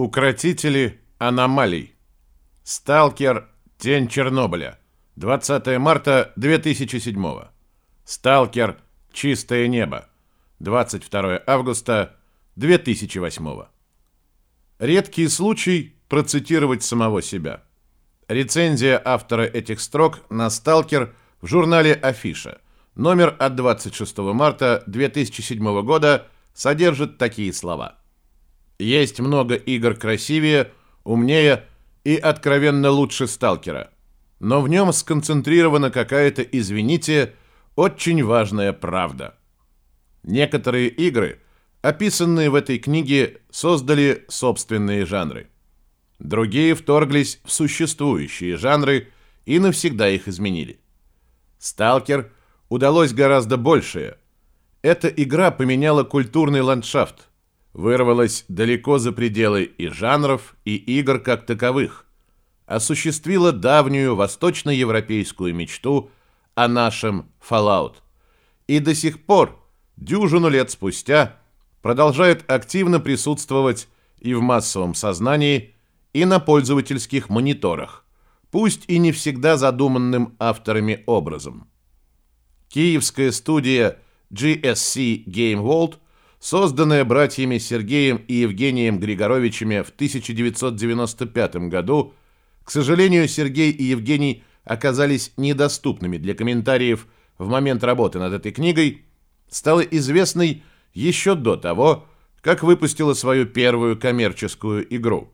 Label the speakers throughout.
Speaker 1: Укротители аномалий. Сталкер. Тень Чернобыля. 20 марта 2007. Сталкер. Чистое небо. 22 августа 2008. Редкий случай процитировать самого себя. Рецензия автора этих строк на «Сталкер» в журнале «Афиша». Номер от 26 марта 2007 года содержит такие слова. Есть много игр красивее, умнее и откровенно лучше «Сталкера». Но в нем сконцентрирована какая-то, извините, очень важная правда. Некоторые игры, описанные в этой книге, создали собственные жанры. Другие вторглись в существующие жанры и навсегда их изменили. «Сталкер» удалось гораздо большее. Эта игра поменяла культурный ландшафт, вырвалась далеко за пределы и жанров, и игр как таковых, осуществила давнюю восточноевропейскую мечту о нашем Fallout. И до сих пор, дюжину лет спустя, продолжает активно присутствовать и в массовом сознании, и на пользовательских мониторах, пусть и не всегда задуманным авторами образом. Киевская студия GSC Game World – созданная братьями Сергеем и Евгением Григоровичами в 1995 году, к сожалению, Сергей и Евгений оказались недоступными для комментариев в момент работы над этой книгой, стала известной еще до того, как выпустила свою первую коммерческую игру.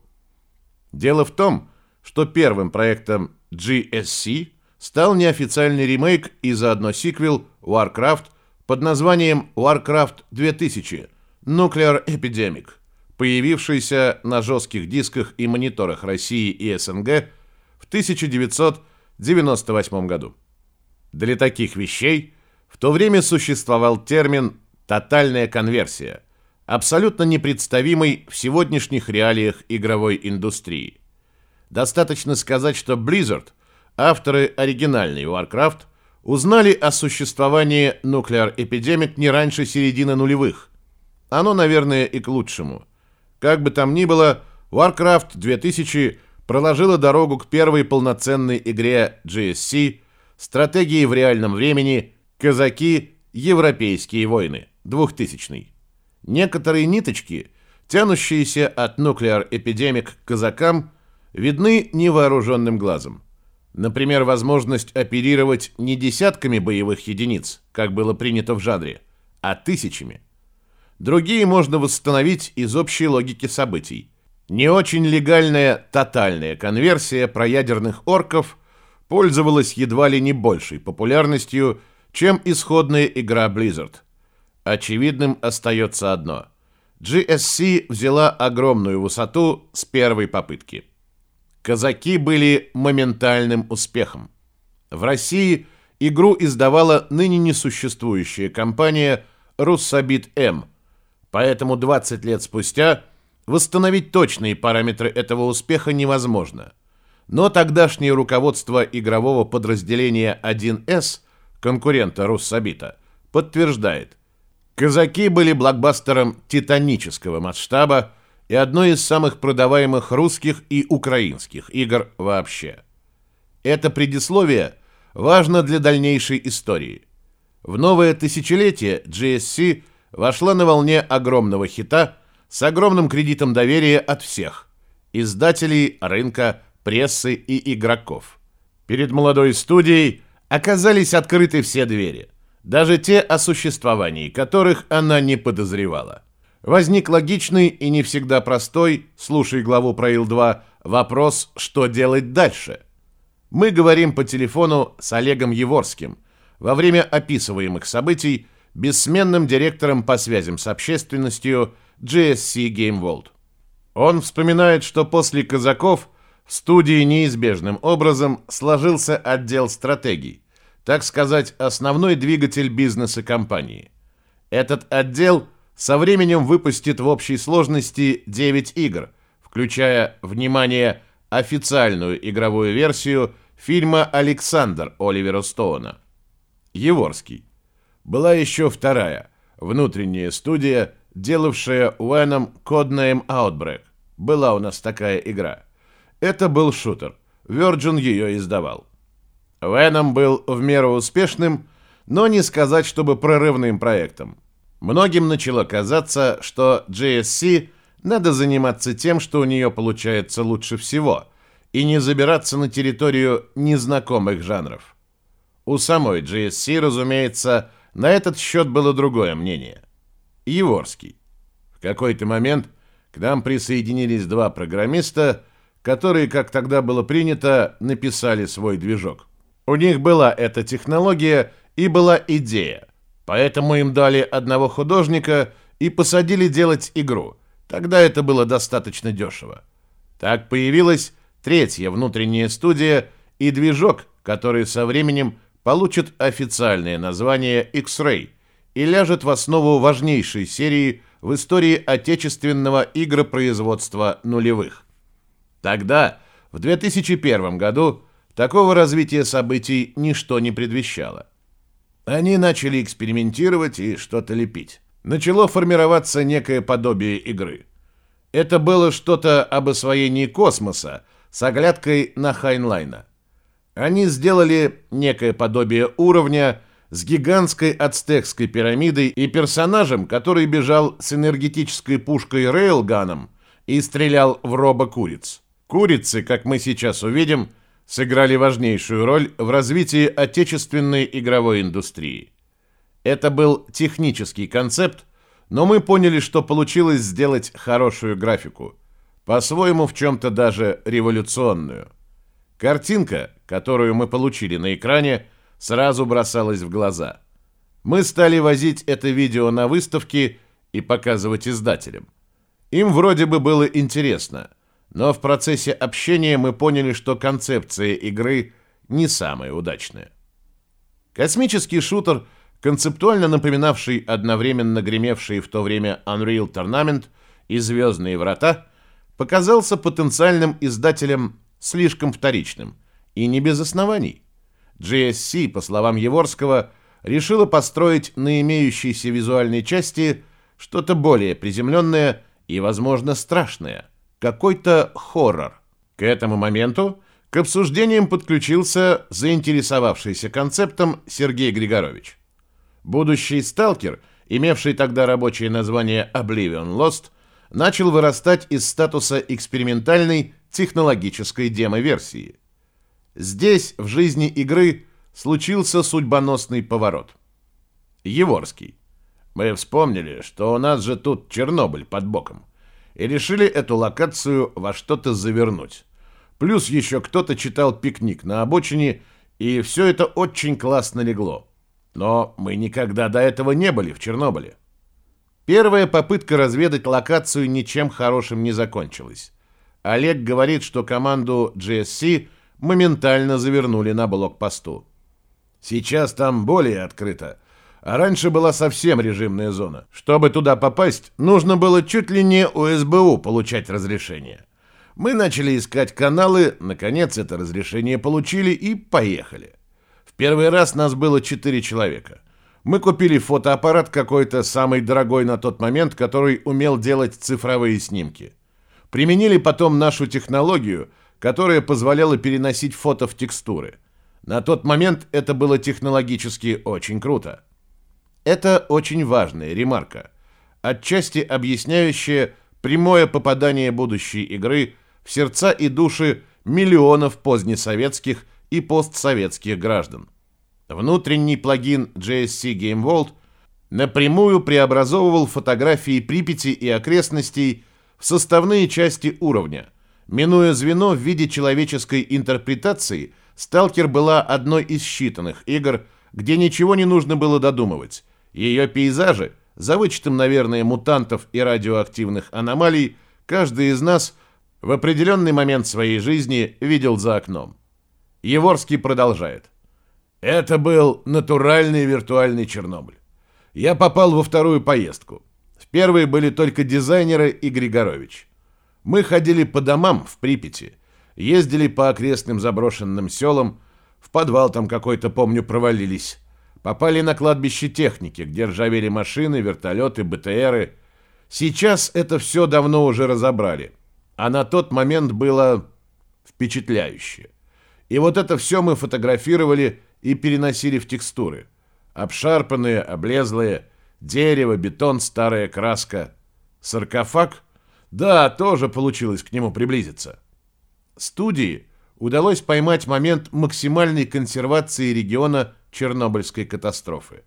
Speaker 1: Дело в том, что первым проектом GSC стал неофициальный ремейк и заодно сиквел Warcraft под названием Warcraft 2000 Nuclear Epidemic, появившийся на жестких дисках и мониторах России и СНГ в 1998 году. Для таких вещей в то время существовал термин «тотальная конверсия», абсолютно непредставимый в сегодняшних реалиях игровой индустрии. Достаточно сказать, что Blizzard, авторы оригинальной Warcraft – узнали о существовании Nuclear Epidemic не раньше середины нулевых. Оно, наверное, и к лучшему. Как бы там ни было, Warcraft 2000 проложила дорогу к первой полноценной игре GSC, стратегии в реальном времени, казаки, европейские войны, 2000 Некоторые ниточки, тянущиеся от Nuclear Epidemic к казакам, видны невооруженным глазом. Например, возможность оперировать не десятками боевых единиц, как было принято в жанре, а тысячами. Другие можно восстановить из общей логики событий. Не очень легальная тотальная конверсия про ядерных орков пользовалась едва ли не большей популярностью, чем исходная игра Blizzard. Очевидным остается одно. GSC взяла огромную высоту с первой попытки. Казаки были моментальным успехом. В России игру издавала ныне несуществующая компания Руссобит М. Поэтому 20 лет спустя восстановить точные параметры этого успеха невозможно. Но тогдашнее руководство игрового подразделения 1С, конкурента Руссобита, подтверждает, казаки были блокбастером титанического масштаба, и одной из самых продаваемых русских и украинских игр вообще. Это предисловие важно для дальнейшей истории. В новое тысячелетие GSC вошла на волне огромного хита с огромным кредитом доверия от всех – издателей, рынка, прессы и игроков. Перед молодой студией оказались открыты все двери, даже те, о существовании которых она не подозревала возник логичный и не всегда простой, слушай главу про Ил-2, вопрос, что делать дальше. Мы говорим по телефону с Олегом Еворским, во время описываемых событий бессменным директором по связям с общественностью GSC Game World. Он вспоминает, что после «Казаков» в студии неизбежным образом сложился отдел стратегий, так сказать, основной двигатель бизнеса компании. Этот отдел – со временем выпустит в общей сложности 9 игр, включая, внимание, официальную игровую версию фильма «Александр» Оливера Стоуна. Еворский. Была еще вторая, внутренняя студия, делавшая Уэном Codename Outbreak. Была у нас такая игра. Это был шутер. Virgin ее издавал. Venom был в меру успешным, но не сказать, чтобы прорывным проектом. Многим начало казаться, что GSC надо заниматься тем, что у нее получается лучше всего, и не забираться на территорию незнакомых жанров. У самой GSC, разумеется, на этот счет было другое мнение. Еворский. В какой-то момент к нам присоединились два программиста, которые, как тогда было принято, написали свой движок. У них была эта технология и была идея, поэтому им дали одного художника и посадили делать игру. Тогда это было достаточно дешево. Так появилась третья внутренняя студия и движок, который со временем получит официальное название X-Ray и ляжет в основу важнейшей серии в истории отечественного игропроизводства нулевых. Тогда, в 2001 году, такого развития событий ничто не предвещало. Они начали экспериментировать и что-то лепить. Начало формироваться некое подобие игры. Это было что-то об освоении космоса с оглядкой на Хайнлайна. Они сделали некое подобие уровня с гигантской ацтекской пирамидой и персонажем, который бежал с энергетической пушкой рейлганом и стрелял в робокуриц. Курицы, как мы сейчас увидим, сыграли важнейшую роль в развитии отечественной игровой индустрии. Это был технический концепт, но мы поняли, что получилось сделать хорошую графику, по-своему в чем-то даже революционную. Картинка, которую мы получили на экране, сразу бросалась в глаза. Мы стали возить это видео на выставки и показывать издателям. Им вроде бы было интересно, но в процессе общения мы поняли, что концепция игры не самая удачная. Космический шутер, концептуально напоминавший одновременно гремевший в то время Unreal Tournament и «Звездные врата», показался потенциальным издателем слишком вторичным – и не без оснований. GSC, по словам Еворского, решила построить на имеющейся визуальной части что-то более приземленное и, возможно, страшное. Какой-то хоррор. К этому моменту к обсуждениям подключился заинтересовавшийся концептом Сергей Григорович. Будущий сталкер, имевший тогда рабочее название Oblivion Lost, начал вырастать из статуса экспериментальной технологической демо-версии – Здесь, в жизни игры, случился судьбоносный поворот. Еворский. Мы вспомнили, что у нас же тут Чернобыль под боком, и решили эту локацию во что-то завернуть. Плюс еще кто-то читал пикник на обочине, и все это очень классно легло. Но мы никогда до этого не были в Чернобыле. Первая попытка разведать локацию ничем хорошим не закончилась. Олег говорит, что команду GSC – моментально завернули на блокпосту. Сейчас там более открыто, а раньше была совсем режимная зона. Чтобы туда попасть, нужно было чуть ли не у СБУ получать разрешение. Мы начали искать каналы, наконец это разрешение получили и поехали. В первый раз нас было четыре человека. Мы купили фотоаппарат какой-то, самый дорогой на тот момент, который умел делать цифровые снимки. Применили потом нашу технологию – которая позволяла переносить фото в текстуры. На тот момент это было технологически очень круто. Это очень важная ремарка, отчасти объясняющая прямое попадание будущей игры в сердца и души миллионов позднесоветских и постсоветских граждан. Внутренний плагин JSC Game Vault напрямую преобразовывал фотографии Припяти и окрестностей в составные части уровня – Минуя звено в виде человеческой интерпретации, «Сталкер» была одной из считанных игр, где ничего не нужно было додумывать. Ее пейзажи, за вычетом, наверное, мутантов и радиоактивных аномалий, каждый из нас в определенный момент своей жизни видел за окном. Еворский продолжает. Это был натуральный виртуальный Чернобыль. Я попал во вторую поездку. В первой были только дизайнеры и Григорович. Мы ходили по домам в Припяти, ездили по окрестным заброшенным селам, в подвал там какой-то, помню, провалились. Попали на кладбище техники, где ржавели машины, вертолеты, БТРы. Сейчас это все давно уже разобрали. а на тот момент было впечатляюще. И вот это все мы фотографировали и переносили в текстуры. Обшарпанные, облезлые, дерево, бетон, старая краска. Саркофаг? Да, тоже получилось к нему приблизиться. Студии удалось поймать момент максимальной консервации региона Чернобыльской катастрофы.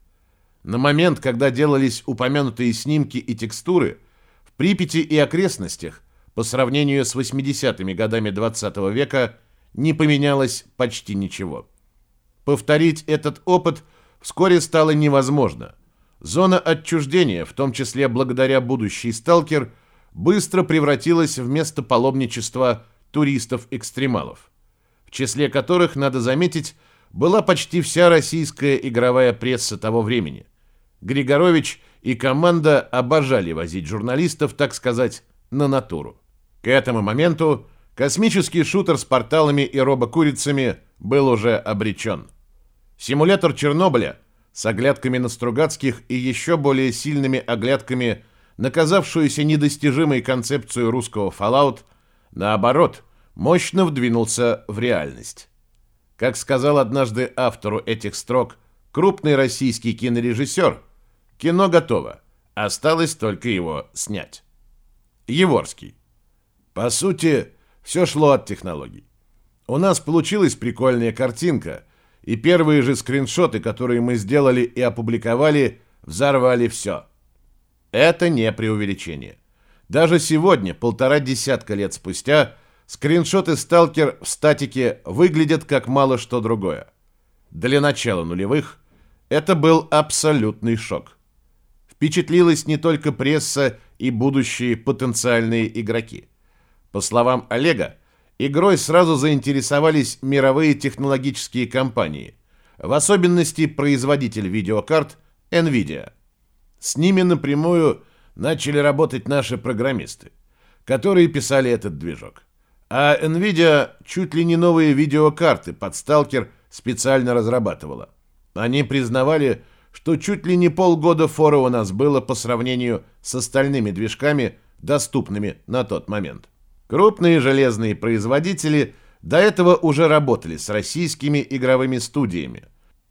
Speaker 1: На момент, когда делались упомянутые снимки и текстуры, в Припяти и окрестностях, по сравнению с 80-ми годами 20 -го века, не поменялось почти ничего. Повторить этот опыт вскоре стало невозможно. Зона отчуждения, в том числе благодаря будущий «Сталкер», быстро превратилась в место паломничества туристов-экстремалов, в числе которых, надо заметить, была почти вся российская игровая пресса того времени. Григорович и команда обожали возить журналистов, так сказать, на натуру. К этому моменту космический шутер с порталами и робокурицами был уже обречен. Симулятор Чернобыля с оглядками на Стругацких и еще более сильными оглядками на казавшуюся недостижимой концепцию русского Fallout, наоборот, мощно вдвинулся в реальность. Как сказал однажды автору этих строк крупный российский кинорежиссер, кино готово, осталось только его снять. Еворский. По сути, все шло от технологий. У нас получилась прикольная картинка, и первые же скриншоты, которые мы сделали и опубликовали, взорвали все. Это не преувеличение. Даже сегодня, полтора десятка лет спустя, Скриншоты «Сталкер» в статике выглядят как мало что другое. Для начала нулевых это был абсолютный шок. Впечатлилась не только пресса и будущие потенциальные игроки. По словам Олега, игрой сразу заинтересовались мировые технологические компании, в особенности производитель видеокарт NVIDIA. С ними напрямую начали работать наши программисты, которые писали этот движок. А Nvidia чуть ли не новые видеокарты под Stalker специально разрабатывала. Они признавали, что чуть ли не полгода фора у нас было по сравнению с остальными движками, доступными на тот момент. Крупные железные производители до этого уже работали с российскими игровыми студиями.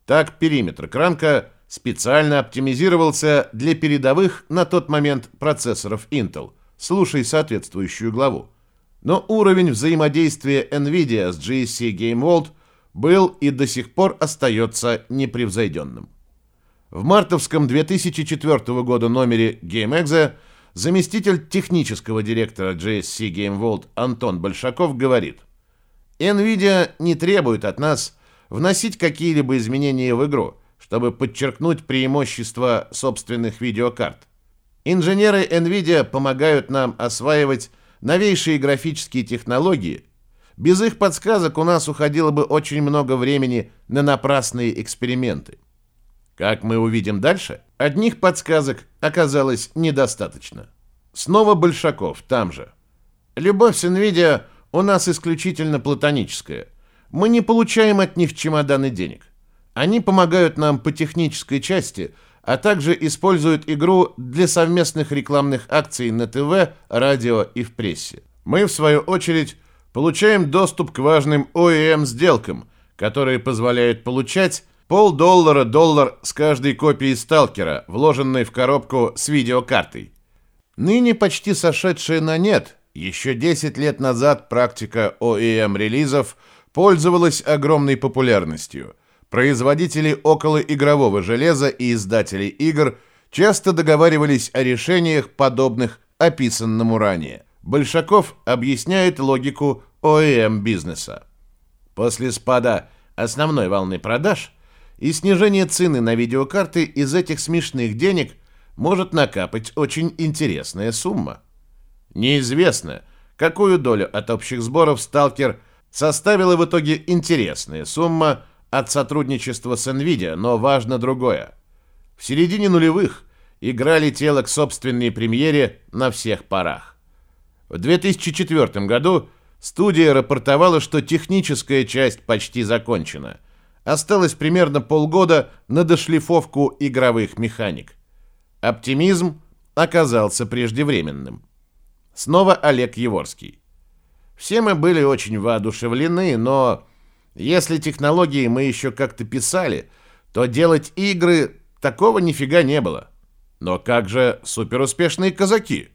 Speaker 1: Так периметр Кранка специально оптимизировался для передовых на тот момент процессоров Intel. Слушай соответствующую главу. Но уровень взаимодействия NVIDIA с GSC Game World был и до сих пор остается непревзойденным. В мартовском 2004 года номере GameExe заместитель технического директора GSC Game World Антон Большаков говорит, NVIDIA не требует от нас вносить какие-либо изменения в игру, чтобы подчеркнуть преимущества собственных видеокарт. Инженеры NVIDIA помогают нам осваивать новейшие графические технологии, без их подсказок у нас уходило бы очень много времени на напрасные эксперименты. Как мы увидим дальше, одних подсказок оказалось недостаточно. Снова Большаков, там же. Любовь с NVIDIA у нас исключительно платоническая. Мы не получаем от них чемоданы денег. Они помогают нам по технической части – а также используют игру для совместных рекламных акций на ТВ, радио и в прессе. Мы, в свою очередь, получаем доступ к важным OEM-сделкам, которые позволяют получать полдоллара-доллар с каждой копии сталкера, вложенной в коробку с видеокартой. Ныне почти сошедшая на нет, еще 10 лет назад практика OEM-релизов пользовалась огромной популярностью – Производители околоигрового железа и издатели игр часто договаривались о решениях, подобных описанному ранее. Большаков объясняет логику OEM-бизнеса. После спада основной волны продаж и снижения цены на видеокарты из этих смешных денег может накапать очень интересная сумма. Неизвестно, какую долю от общих сборов «Сталкер» составила в итоге интересная сумма – от сотрудничества с NVIDIA, но важно другое. В середине нулевых игра летела к собственной премьере на всех парах. В 2004 году студия рапортовала, что техническая часть почти закончена. Осталось примерно полгода на дошлифовку игровых механик. Оптимизм оказался преждевременным. Снова Олег Еворский. Все мы были очень воодушевлены, но если технологии мы еще как-то писали, то делать игры такого нифига не было. Но как же суперуспешные казаки?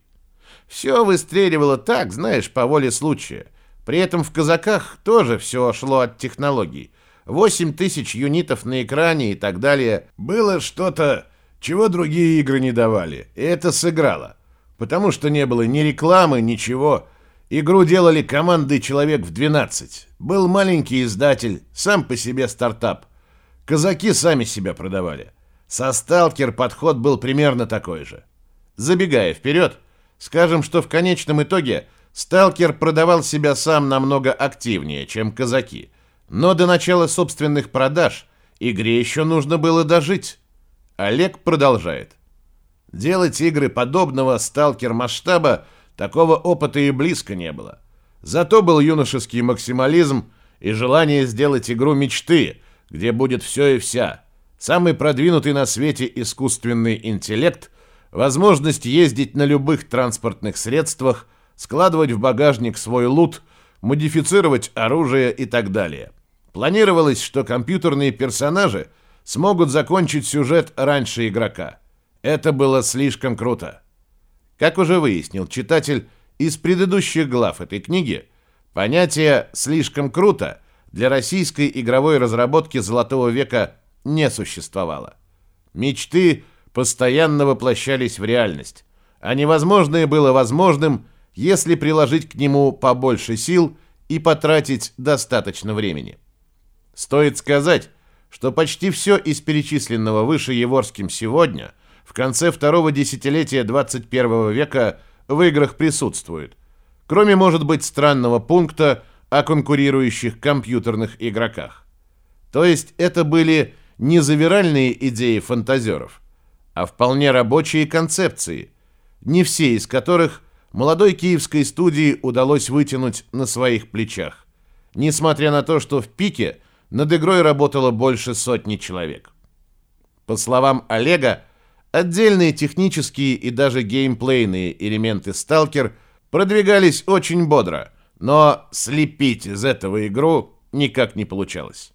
Speaker 1: Все выстреливало так, знаешь, по воле случая. При этом в казаках тоже все шло от технологий. 8 тысяч юнитов на экране и так далее. Было что-то, чего другие игры не давали. И это сыграло. Потому что не было ни рекламы, ничего. Игру делали команды человек в 12. Был маленький издатель, сам по себе стартап. Казаки сами себя продавали. Со «Сталкер» подход был примерно такой же. Забегая вперед, скажем, что в конечном итоге «Сталкер» продавал себя сам намного активнее, чем казаки. Но до начала собственных продаж игре еще нужно было дожить. Олег продолжает. Делать игры подобного «Сталкер» масштаба такого опыта и близко не было. Зато был юношеский максимализм и желание сделать игру мечты, где будет все и вся. Самый продвинутый на свете искусственный интеллект, возможность ездить на любых транспортных средствах, складывать в багажник свой лут, модифицировать оружие и так далее. Планировалось, что компьютерные персонажи смогут закончить сюжет раньше игрока. Это было слишком круто. Как уже выяснил читатель из предыдущих глав этой книги, понятие «слишком круто» для российской игровой разработки золотого века не существовало. Мечты постоянно воплощались в реальность, а невозможное было возможным, если приложить к нему побольше сил и потратить достаточно времени. Стоит сказать, что почти все из перечисленного выше Еворским сегодня, в конце второго десятилетия 21 века, в играх присутствует, кроме, может быть, странного пункта о конкурирующих компьютерных игроках. То есть это были не завиральные идеи фантазеров, а вполне рабочие концепции, не все из которых молодой киевской студии удалось вытянуть на своих плечах, несмотря на то, что в пике над игрой работало больше сотни человек. По словам Олега, отдельные технические и даже геймплейные элементы Stalker продвигались очень бодро, но слепить из этого игру никак не получалось.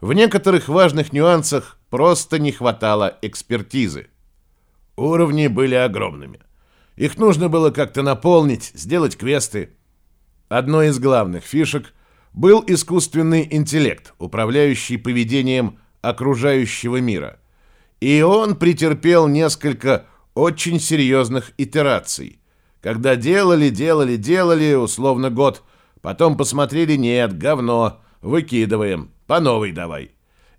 Speaker 1: В некоторых важных нюансах просто не хватало экспертизы. Уровни были огромными. Их нужно было как-то наполнить, сделать квесты. Одной из главных фишек был искусственный интеллект, управляющий поведением окружающего мира. И он претерпел несколько очень серьезных итераций. Когда делали, делали, делали, условно год, потом посмотрели, нет, говно, выкидываем, по новой давай.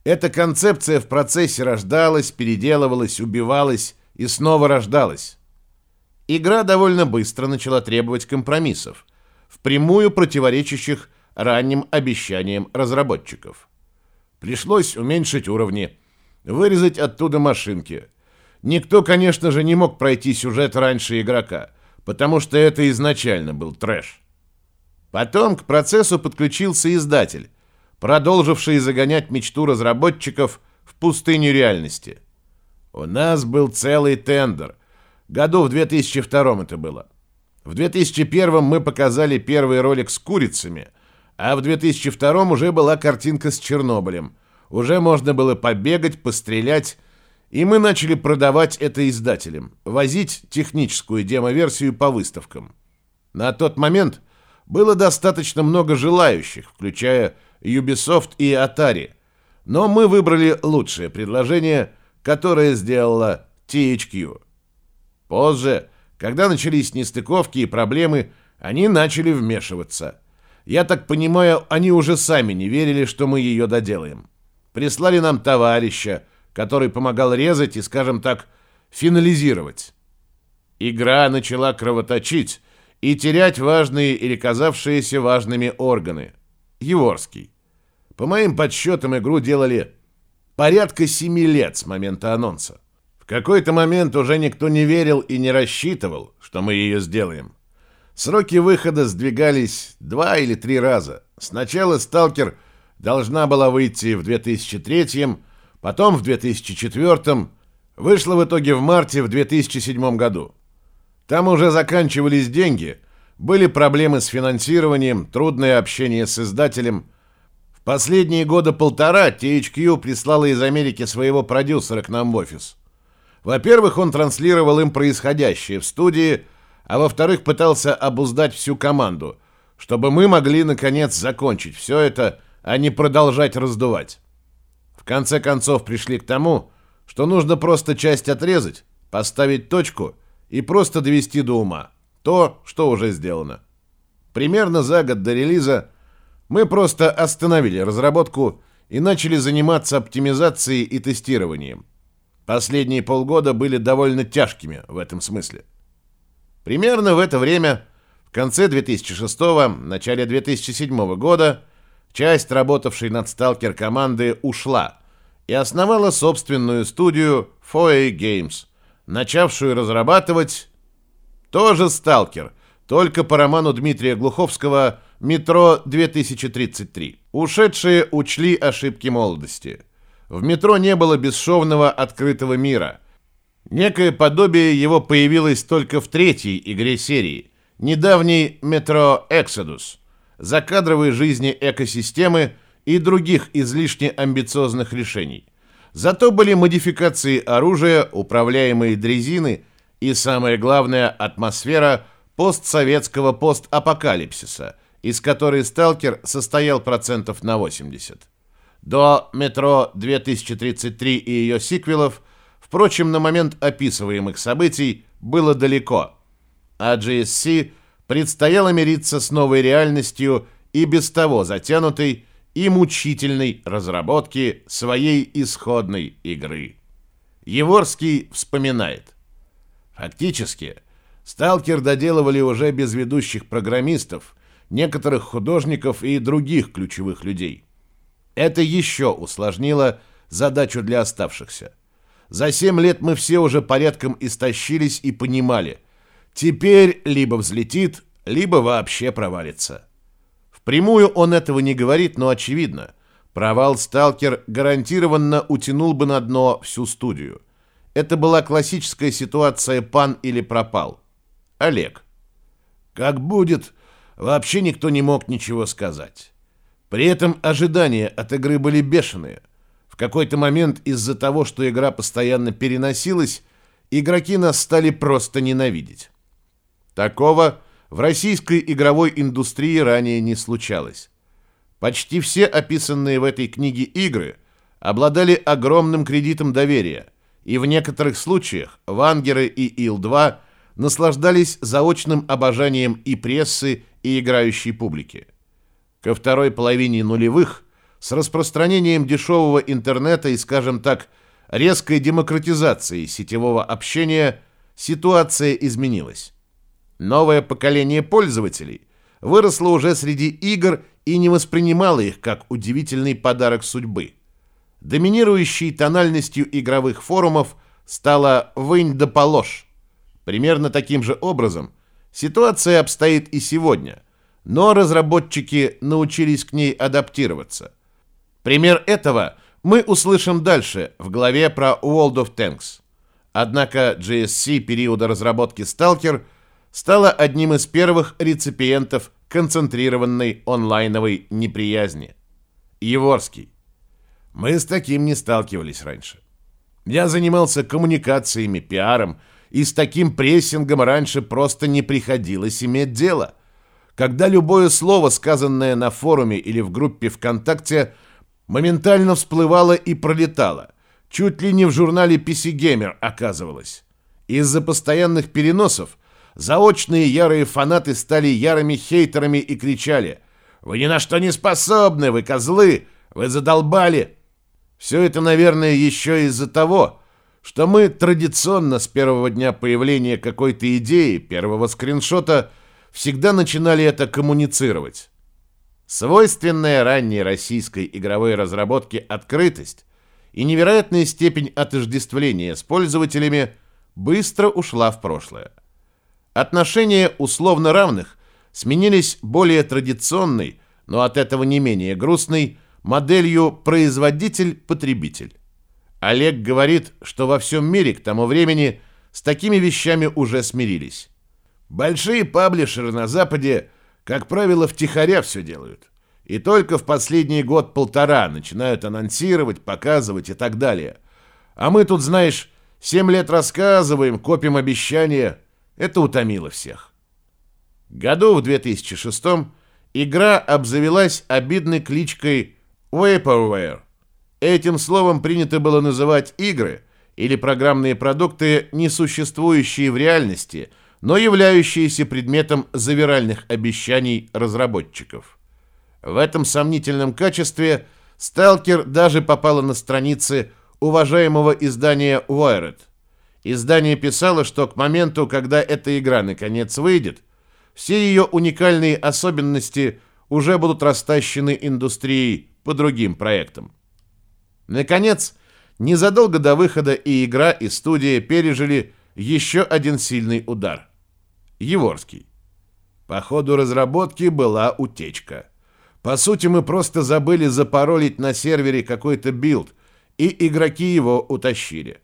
Speaker 1: Эта концепция в процессе рождалась, переделывалась, убивалась и снова рождалась. Игра довольно быстро начала требовать компромиссов, впрямую противоречащих ранним обещаниям разработчиков. Пришлось уменьшить уровни, вырезать оттуда машинки. Никто, конечно же, не мог пройти сюжет раньше игрока, потому что это изначально был трэш. Потом к процессу подключился издатель, продолжившие загонять мечту разработчиков в пустыню реальности. У нас был целый тендер. Году в 2002 это было. В 2001 мы показали первый ролик с курицами, а в 2002 уже была картинка с Чернобылем. Уже можно было побегать, пострелять, и мы начали продавать это издателям, возить техническую демо-версию по выставкам. На тот момент было достаточно много желающих, включая Ubisoft и Atari. Но мы выбрали лучшее предложение, которое сделала THQ. Позже, когда начались нестыковки и проблемы, они начали вмешиваться. Я так понимаю, они уже сами не верили, что мы ее доделаем. Прислали нам товарища, который помогал резать и, скажем так, финализировать. Игра начала кровоточить и терять важные или казавшиеся важными органы. Еворский. По моим подсчетам, игру делали порядка семи лет с момента анонса. В какой-то момент уже никто не верил и не рассчитывал, что мы ее сделаем. Сроки выхода сдвигались два или три раза. Сначала «Сталкер» должна была выйти в 2003 потом в 2004 вышла в итоге в марте в 2007 году. Там уже заканчивались деньги, Были проблемы с финансированием, трудное общение с издателем. В последние года полтора THQ прислала из Америки своего продюсера к нам в офис. Во-первых, он транслировал им происходящее в студии, а во-вторых, пытался обуздать всю команду, чтобы мы могли, наконец, закончить все это, а не продолжать раздувать. В конце концов пришли к тому, что нужно просто часть отрезать, поставить точку и просто довести до ума то, что уже сделано. Примерно за год до релиза мы просто остановили разработку и начали заниматься оптимизацией и тестированием. Последние полгода были довольно тяжкими в этом смысле. Примерно в это время, в конце 2006 начале 2007 года, часть работавшей над «Сталкер» команды ушла и основала собственную студию Foey Games, начавшую разрабатывать тоже «Сталкер», только по роману Дмитрия Глуховского «Метро 2033». Ушедшие учли ошибки молодости. В метро не было бесшовного открытого мира. Некое подобие его появилось только в третьей игре серии, недавней «Метро Exodus», закадровой жизни экосистемы и других излишне амбициозных решений. Зато были модификации оружия, управляемые дрезины и, самое главное, атмосфера постсоветского постапокалипсиса, из которой «Сталкер» состоял процентов на 80. До «Метро 2033» и ее сиквелов, впрочем, на момент описываемых событий было далеко, а GSC предстояло мириться с новой реальностью и без того затянутой и мучительной разработки своей исходной игры. Еворский вспоминает. Фактически, «Сталкер» доделывали уже без ведущих программистов, некоторых художников и других ключевых людей. Это еще усложнило задачу для оставшихся. За семь лет мы все уже порядком истощились и понимали, теперь либо взлетит, либо вообще провалится. Впрямую он этого не говорит, но очевидно. Провал «Сталкер» гарантированно утянул бы на дно всю студию. Это была классическая ситуация «пан» или «пропал». Олег. Как будет, вообще никто не мог ничего сказать. При этом ожидания от игры были бешеные. В какой-то момент из-за того, что игра постоянно переносилась, игроки нас стали просто ненавидеть. Такого в российской игровой индустрии ранее не случалось. Почти все описанные в этой книге игры обладали огромным кредитом доверия, и в некоторых случаях Вангеры и Ил-2 наслаждались заочным обожанием и прессы, и играющей публики. Ко второй половине нулевых с распространением дешевого интернета и, скажем так, резкой демократизацией сетевого общения ситуация изменилась. Новое поколение пользователей выросло уже среди игр и не воспринимало их как удивительный подарок судьбы. Доминирующей тональностью игровых форумов стала «вынь да положь». Примерно таким же образом ситуация обстоит и сегодня, но разработчики научились к ней адаптироваться. Пример этого мы услышим дальше в главе про World of Tanks. Однако GSC периода разработки Stalker – стала одним из первых реципиентов концентрированной онлайновой неприязни. Еворский. Мы с таким не сталкивались раньше. Я занимался коммуникациями, пиаром, и с таким прессингом раньше просто не приходилось иметь дело. Когда любое слово, сказанное на форуме или в группе ВКонтакте, моментально всплывало и пролетало, чуть ли не в журнале PC Gamer оказывалось. Из-за постоянных переносов Заочные ярые фанаты стали ярыми хейтерами и кричали «Вы ни на что не способны, вы козлы, вы задолбали!» Все это, наверное, еще из-за того, что мы традиционно с первого дня появления какой-то идеи, первого скриншота, всегда начинали это коммуницировать. Свойственная ранней российской игровой разработке открытость и невероятная степень отождествления с пользователями быстро ушла в прошлое. Отношения условно равных сменились более традиционной, но от этого не менее грустной, моделью производитель-потребитель. Олег говорит, что во всем мире к тому времени с такими вещами уже смирились. Большие паблишеры на Западе, как правило, втихаря все делают. И только в последний год-полтора начинают анонсировать, показывать и так далее. А мы тут, знаешь, семь лет рассказываем, копим обещания. Это утомило всех. Году в 2006 игра обзавелась обидной кличкой Vaporware. Этим словом принято было называть игры или программные продукты, не существующие в реальности, но являющиеся предметом завиральных обещаний разработчиков. В этом сомнительном качестве Сталкер даже попала на страницы уважаемого издания Wired. Издание писало, что к моменту, когда эта игра наконец выйдет, все ее уникальные особенности уже будут растащены индустрией по другим проектам. Наконец, незадолго до выхода и игра, и студия пережили еще один сильный удар. Еворский. По ходу разработки была утечка. По сути, мы просто забыли запаролить на сервере какой-то билд, и игроки его утащили.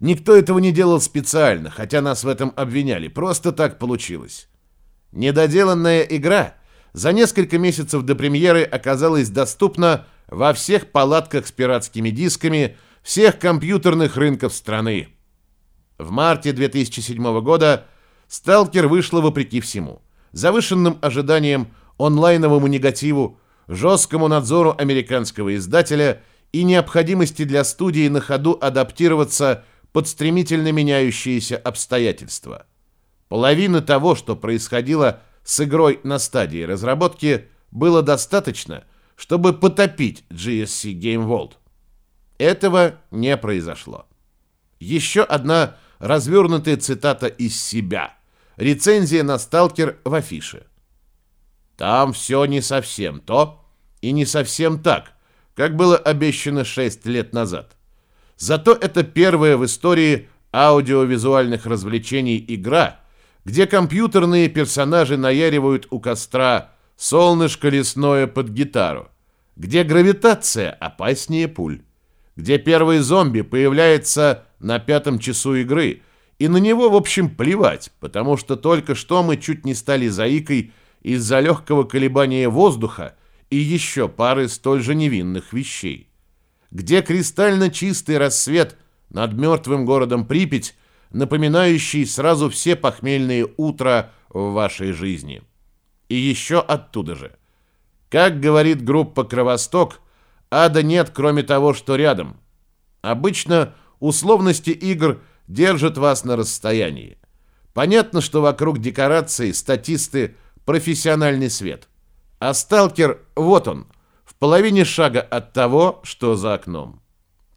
Speaker 1: Никто этого не делал специально, хотя нас в этом обвиняли. Просто так получилось. Недоделанная игра за несколько месяцев до премьеры оказалась доступна во всех палатках с пиратскими дисками всех компьютерных рынков страны. В марте 2007 года «Сталкер» вышла вопреки всему. Завышенным ожиданиям, онлайновому негативу, жесткому надзору американского издателя и необходимости для студии на ходу адаптироваться под стремительно меняющиеся обстоятельства. Половины того, что происходило с игрой на стадии разработки, было достаточно, чтобы потопить GSC Game World. Этого не произошло. Еще одна развернутая цитата из себя. Рецензия на «Сталкер» в афише. Там все не совсем то и не совсем так, как было обещано 6 лет назад. Зато это первая в истории аудиовизуальных развлечений игра, где компьютерные персонажи наяривают у костра солнышко лесное под гитару, где гравитация опаснее пуль, где первый зомби появляется на пятом часу игры, и на него, в общем, плевать, потому что только что мы чуть не стали заикой из-за легкого колебания воздуха и еще пары столь же невинных вещей. Где кристально чистый рассвет над мертвым городом Припять, напоминающий сразу все похмельные утра в вашей жизни. И еще оттуда же. Как говорит группа «Кровосток», ада нет, кроме того, что рядом. Обычно условности игр держат вас на расстоянии. Понятно, что вокруг декорации статисты – профессиональный свет. А сталкер, вот он, половине шага от того, что за окном.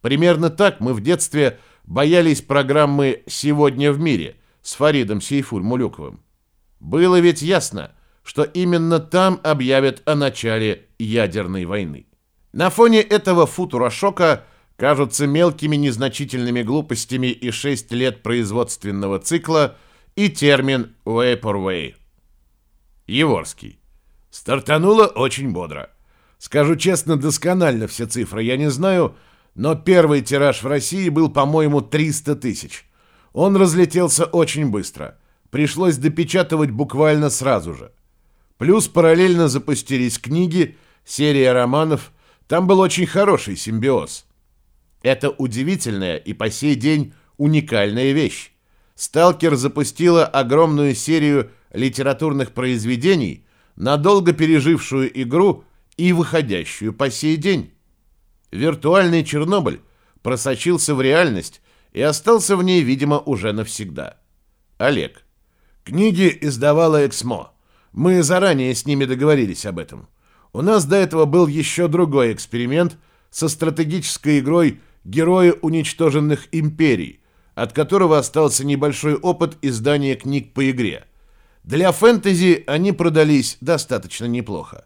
Speaker 1: Примерно так мы в детстве боялись программы «Сегодня в мире» с Фаридом Сейфуль-Мулюковым. Было ведь ясно, что именно там объявят о начале ядерной войны. На фоне этого футурошока кажутся мелкими незначительными глупостями и 6 лет производственного цикла и термин «Vaporwave». Еворский. Стартануло очень бодро. Скажу честно, досконально все цифры я не знаю, но первый тираж в России был, по-моему, 300 тысяч. Он разлетелся очень быстро. Пришлось допечатывать буквально сразу же. Плюс параллельно запустились книги, серия романов. Там был очень хороший симбиоз. Это удивительная и по сей день уникальная вещь. «Сталкер» запустила огромную серию литературных произведений, надолго пережившую игру и выходящую по сей день. Виртуальный Чернобыль просочился в реальность и остался в ней, видимо, уже навсегда. Олег. Книги издавала Эксмо. Мы заранее с ними договорились об этом. У нас до этого был еще другой эксперимент со стратегической игрой «Герои уничтоженных империй», от которого остался небольшой опыт издания книг по игре. Для фэнтези они продались достаточно неплохо.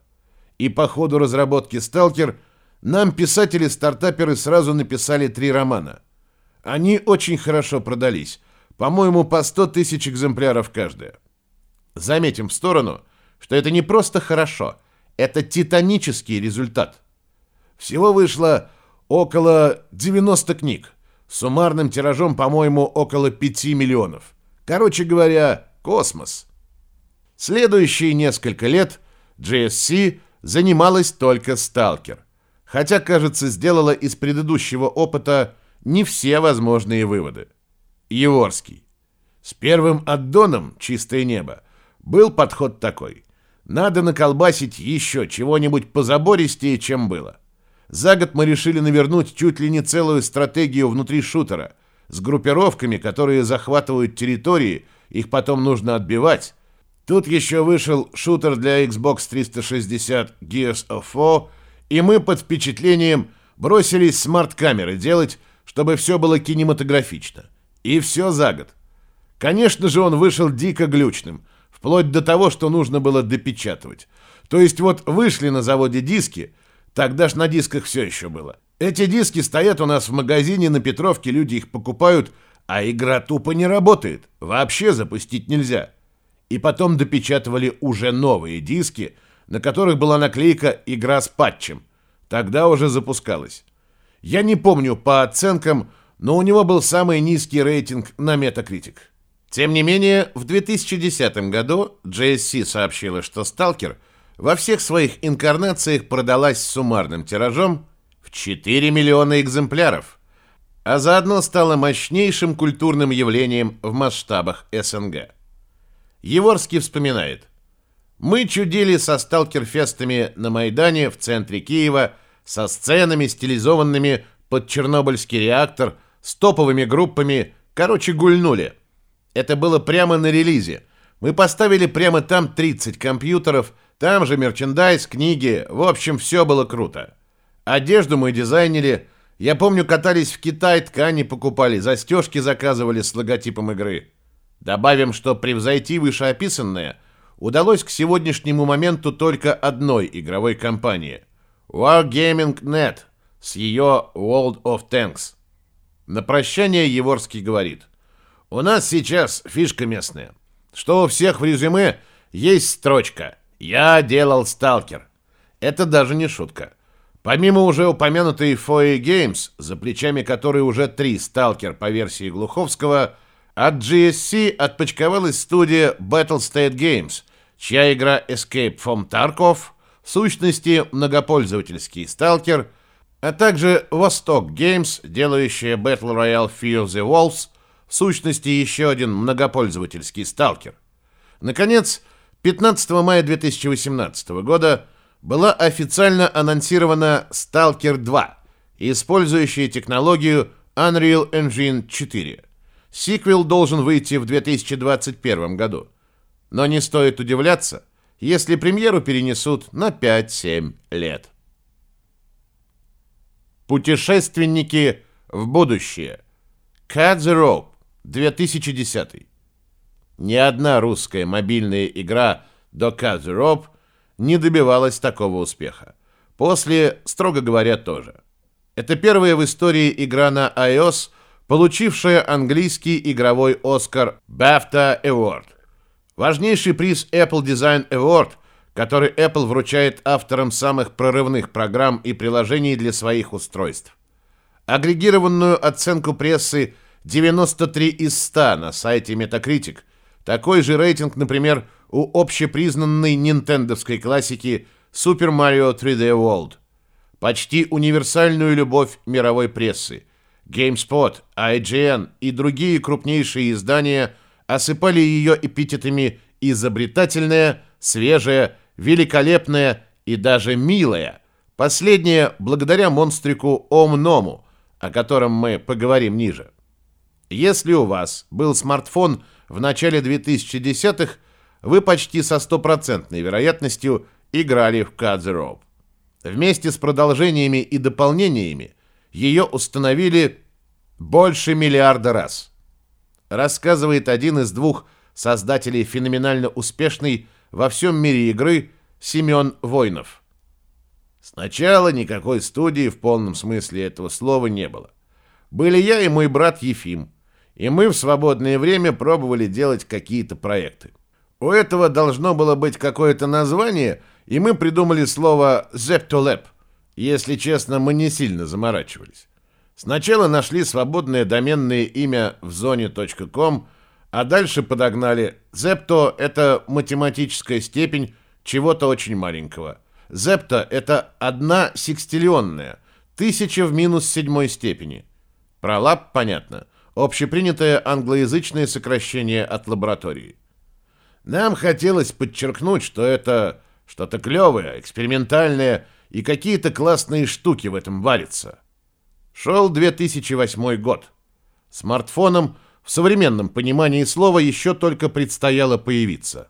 Speaker 1: И по ходу разработки «Сталкер» нам писатели-стартаперы сразу написали три романа. Они очень хорошо продались. По-моему, по 100 тысяч экземпляров каждая. Заметим в сторону, что это не просто хорошо, это титанический результат. Всего вышло около 90 книг, суммарным тиражом, по-моему, около 5 миллионов. Короче говоря, космос – Следующие несколько лет GSC занималась только Stalker, хотя, кажется, сделала из предыдущего опыта не все возможные выводы. Еворский. С первым аддоном «Чистое небо» был подход такой. Надо наколбасить еще чего-нибудь позабористее, чем было. За год мы решили навернуть чуть ли не целую стратегию внутри шутера с группировками, которые захватывают территории, их потом нужно отбивать. Тут еще вышел шутер для Xbox 360 Gears of War, и мы под впечатлением бросились смарт-камеры делать, чтобы все было кинематографично. И все за год. Конечно же, он вышел дико глючным, вплоть до того, что нужно было допечатывать. То есть вот вышли на заводе диски, тогда ж на дисках все еще было. Эти диски стоят у нас в магазине на Петровке, люди их покупают, а игра тупо не работает. Вообще запустить нельзя. И потом допечатывали уже новые диски, на которых была наклейка «Игра с патчем». Тогда уже запускалась. Я не помню по оценкам, но у него был самый низкий рейтинг на Metacritic. Тем не менее, в 2010 году JSC сообщила, что Stalker во всех своих инкарнациях продалась суммарным тиражом в 4 миллиона экземпляров, а заодно стала мощнейшим культурным явлением в масштабах СНГ. Еворский вспоминает. «Мы чудили со сталкерфестами на Майдане в центре Киева со сценами, стилизованными под чернобыльский реактор, с топовыми группами, короче, гульнули. Это было прямо на релизе. Мы поставили прямо там 30 компьютеров, там же мерчендайз, книги, в общем, все было круто. Одежду мы дизайнили. Я помню, катались в Китай, ткани покупали, застежки заказывали с логотипом игры. Добавим, что превзойти вышеописанное удалось к сегодняшнему моменту только одной игровой компании – Wargaming.net с ее World of Tanks. На прощание Еворский говорит, «У нас сейчас фишка местная, что у всех в резюме есть строчка «Я делал сталкер». Это даже не шутка. Помимо уже упомянутой FOE Games, за плечами которой уже три сталкер по версии Глуховского – от GSC отпочковалась студия Battlestate Games, чья игра Escape from Tarkov, в сущности многопользовательский сталкер, а также Восток Games, делающая Battle Royale Fear the Wolves, в сущности еще один многопользовательский сталкер. Наконец, 15 мая 2018 года была официально анонсирована Stalker 2, использующая технологию Unreal Engine 4. Сиквел должен выйти в 2021 году. Но не стоит удивляться, если премьеру перенесут на 5-7 лет. Путешественники в будущее. Cut the Rope 2010. Ни одна русская мобильная игра до Cut the Rope не добивалась такого успеха. После, строго говоря, тоже. Это первая в истории игра на iOS – получившая английский игровой Оскар BAFTA Award. Важнейший приз Apple Design Award, который Apple вручает авторам самых прорывных программ и приложений для своих устройств. Агрегированную оценку прессы 93 из 100 на сайте Metacritic. Такой же рейтинг, например, у общепризнанной нинтендовской классики Super Mario 3D World. Почти универсальную любовь мировой прессы – GameSpot, IGN и другие крупнейшие издания осыпали ее эпитетами «изобретательная», «свежая», «великолепная» и даже «милая». Последнее благодаря монстрику Омному, о котором мы поговорим ниже. Если у вас был смартфон в начале 2010-х, вы почти со стопроцентной вероятностью играли в Rope. Вместе с продолжениями и дополнениями ее установили больше миллиарда раз. Рассказывает один из двух создателей феноменально успешной во всем мире игры Семен Войнов. Сначала никакой студии в полном смысле этого слова не было. Были я и мой брат Ефим, и мы в свободное время пробовали делать какие-то проекты. У этого должно было быть какое-то название, и мы придумали слово «Zeptolab». Если честно, мы не сильно заморачивались. Сначала нашли свободное доменное имя в зоне.com, А дальше подогнали. Зепто – это математическая степень чего-то очень маленького. Зепто – это одна секстиллионная, тысяча в минус седьмой степени. Пролаб – понятно. Общепринятое англоязычное сокращение от лаборатории. Нам хотелось подчеркнуть, что это что-то клевое, экспериментальное и какие-то классные штуки в этом варятся. Шел 2008 год. Смартфоном в современном понимании слова еще только предстояло появиться.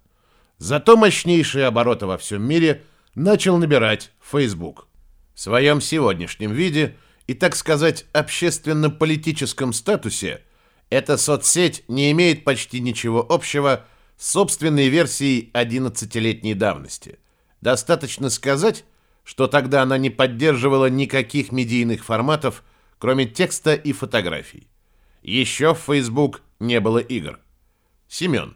Speaker 1: Зато мощнейшие обороты во всем мире начал набирать Facebook. В своем сегодняшнем виде и, так сказать, общественно-политическом статусе эта соцсеть не имеет почти ничего общего с собственной версией 11-летней давности. Достаточно сказать, что тогда она не поддерживала никаких медийных форматов, кроме текста и фотографий. Еще в Facebook не было игр. Семен.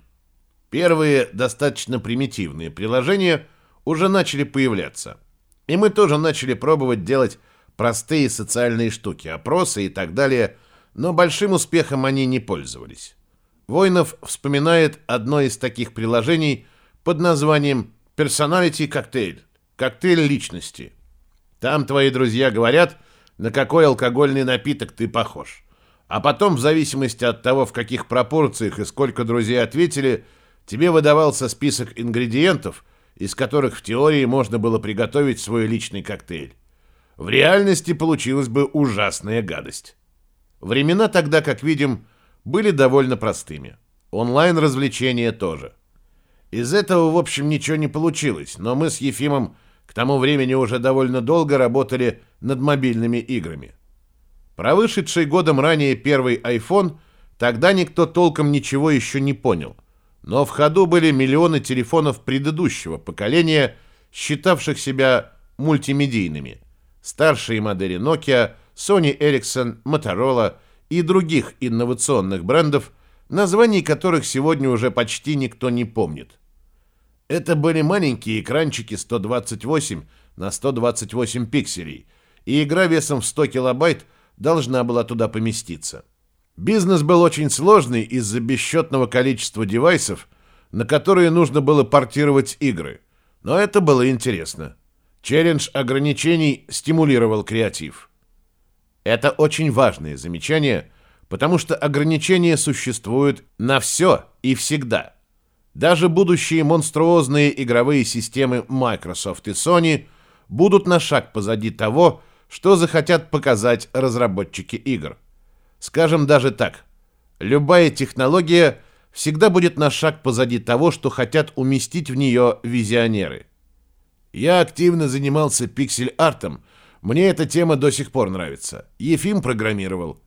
Speaker 1: Первые достаточно примитивные приложения уже начали появляться. И мы тоже начали пробовать делать простые социальные штуки, опросы и так далее, но большим успехом они не пользовались. Воинов вспоминает одно из таких приложений под названием «Personality Cocktail» – «Коктейль личности». Там твои друзья говорят – на какой алкогольный напиток ты похож. А потом, в зависимости от того, в каких пропорциях и сколько друзей ответили, тебе выдавался список ингредиентов, из которых в теории можно было приготовить свой личный коктейль. В реальности получилась бы ужасная гадость. Времена тогда, как видим, были довольно простыми. Онлайн-развлечения тоже. Из этого, в общем, ничего не получилось, но мы с Ефимом к тому времени уже довольно долго работали над мобильными играми. Про вышедший годом ранее первый iPhone тогда никто толком ничего еще не понял, но в ходу были миллионы телефонов предыдущего поколения, считавших себя мультимедийными. Старшие модели Nokia, Sony Ericsson, Motorola и других инновационных брендов, названий которых сегодня уже почти никто не помнит. Это были маленькие экранчики 128 на 128 пикселей, и игра весом в 100 килобайт должна была туда поместиться. Бизнес был очень сложный из-за бесчетного количества девайсов, на которые нужно было портировать игры. Но это было интересно. Челлендж ограничений стимулировал креатив. Это очень важное замечание, потому что ограничения существуют на все и всегда – даже будущие монструозные игровые системы Microsoft и Sony будут на шаг позади того, что захотят показать разработчики игр. Скажем даже так, любая технология всегда будет на шаг позади того, что хотят уместить в нее визионеры. Я активно занимался пиксель-артом, мне эта тема до сих пор нравится. Ефим программировал.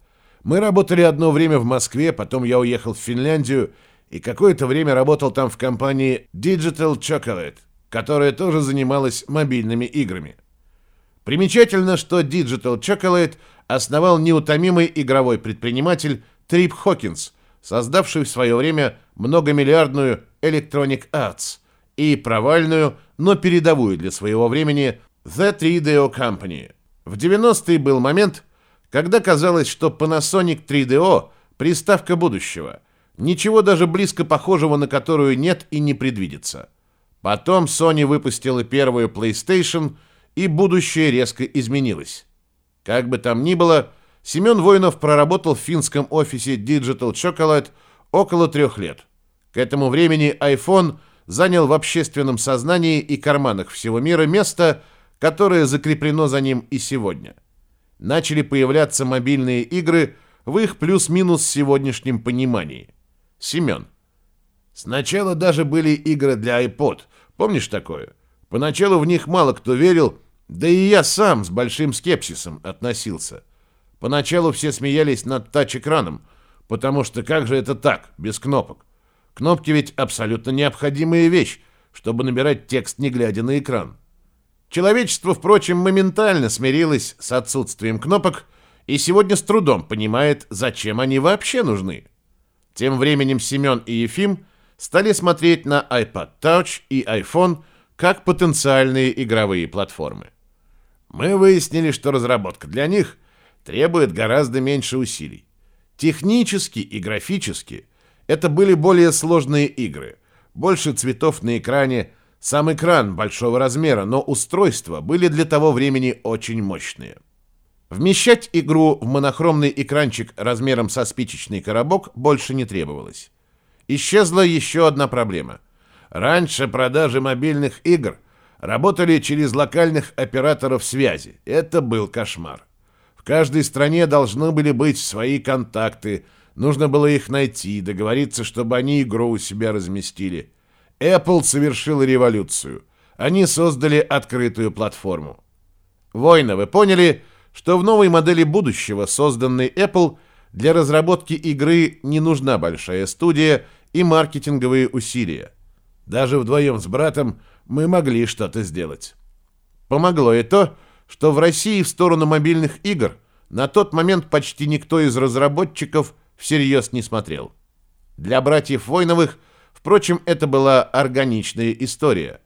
Speaker 1: Мы работали одно время в Москве, потом я уехал в Финляндию и какое-то время работал там в компании Digital Chocolate, которая тоже занималась мобильными играми. Примечательно, что Digital Chocolate основал неутомимый игровой предприниматель Трип Хокинс, создавший в свое время многомиллиардную Electronic Arts и провальную, но передовую для своего времени The 3DO Company. В 90-е был момент, когда казалось, что Panasonic 3DO – приставка будущего – Ничего даже близко похожего на которую нет и не предвидится. Потом Sony выпустила первую PlayStation, и будущее резко изменилось. Как бы там ни было, Семен Воинов проработал в финском офисе Digital Chocolate около трех лет. К этому времени iPhone занял в общественном сознании и карманах всего мира место, которое закреплено за ним и сегодня. Начали появляться мобильные игры в их плюс-минус сегодняшнем понимании – Семен. Сначала даже были игры для iPod. Помнишь такое? Поначалу в них мало кто верил, да и я сам с большим скепсисом относился. Поначалу все смеялись над тач-экраном, потому что как же это так, без кнопок? Кнопки ведь абсолютно необходимая вещь, чтобы набирать текст, не глядя на экран. Человечество, впрочем, моментально смирилось с отсутствием кнопок и сегодня с трудом понимает, зачем они вообще нужны. Тем временем Семен и Ефим стали смотреть на iPad Touch и iPhone как потенциальные игровые платформы. Мы выяснили, что разработка для них требует гораздо меньше усилий. Технически и графически Это были более сложные игры. Больше цветов на экране, сам экран большого размера, но устройства были для того времени очень мощные. Вмещать игру в монохромный экранчик размером со спичечный коробок больше не требовалось. Исчезла еще одна проблема. Раньше продажи мобильных игр работали через локальных операторов связи. Это был кошмар. В каждой стране должны были быть свои контакты, нужно было их найти, договориться, чтобы они игру у себя разместили. Apple совершил революцию. Они создали открытую платформу. Война, вы поняли, что в новой модели будущего, созданной Apple, для разработки игры не нужна большая студия и маркетинговые усилия. Даже вдвоем с братом мы могли что-то сделать. Помогло и то, что в России в сторону мобильных игр на тот момент почти никто из разработчиков всерьез не смотрел. Для братьев Войновых, впрочем, это была органичная история.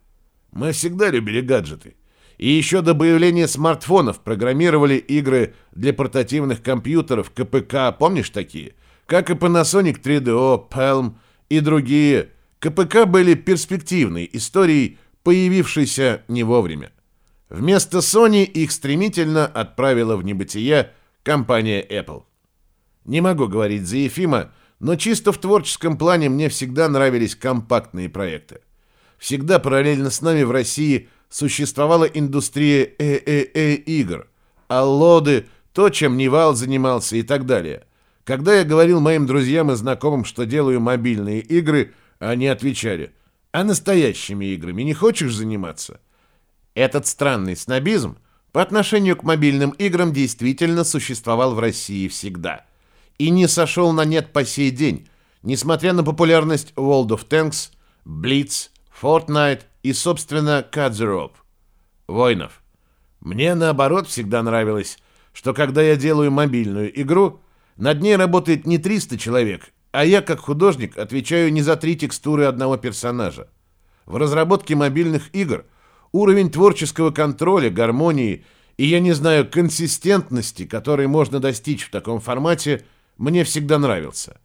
Speaker 1: Мы всегда любили гаджеты. И еще до появления смартфонов программировали игры для портативных компьютеров КПК, помнишь такие? Как и Panasonic 3DO, Palm и другие. КПК были перспективной историей, появившейся не вовремя. Вместо Sony их стремительно отправила в небытие компания Apple. Не могу говорить за Ефима, но чисто в творческом плане мне всегда нравились компактные проекты. Всегда параллельно с нами в России существовала индустрия ЭЭЭ-игр, аллоды, то, чем Невал занимался и так далее. Когда я говорил моим друзьям и знакомым, что делаю мобильные игры, они отвечали, а настоящими играми не хочешь заниматься? Этот странный снобизм по отношению к мобильным играм действительно существовал в России всегда. И не сошел на нет по сей день, несмотря на популярность World of Tanks, Blitz, Fortnite и, собственно, Rope. Воинов. Мне, наоборот, всегда нравилось, что когда я делаю мобильную игру, над ней работает не 300 человек, а я, как художник, отвечаю не за три текстуры одного персонажа. В разработке мобильных игр уровень творческого контроля, гармонии и, я не знаю, консистентности, который можно достичь в таком формате, мне всегда нравился.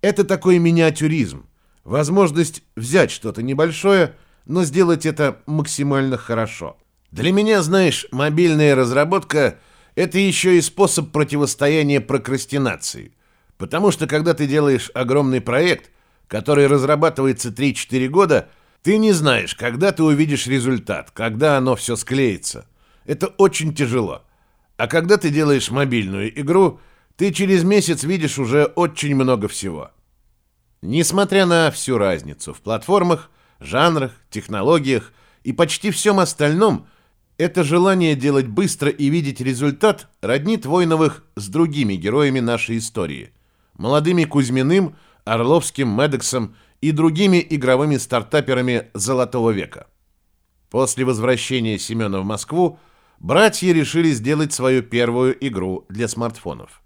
Speaker 1: Это такой миниатюризм, возможность взять что-то небольшое – но сделать это максимально хорошо. Для меня, знаешь, мобильная разработка – это еще и способ противостояния прокрастинации. Потому что когда ты делаешь огромный проект, который разрабатывается 3-4 года, ты не знаешь, когда ты увидишь результат, когда оно все склеится. Это очень тяжело. А когда ты делаешь мобильную игру, ты через месяц видишь уже очень много всего. Несмотря на всю разницу в платформах, жанрах, технологиях и почти всем остальном, это желание делать быстро и видеть результат роднит Войновых с другими героями нашей истории. Молодыми Кузьминым, Орловским, Медексом и другими игровыми стартаперами Золотого века. После возвращения Семена в Москву братья решили сделать свою первую игру для смартфонов.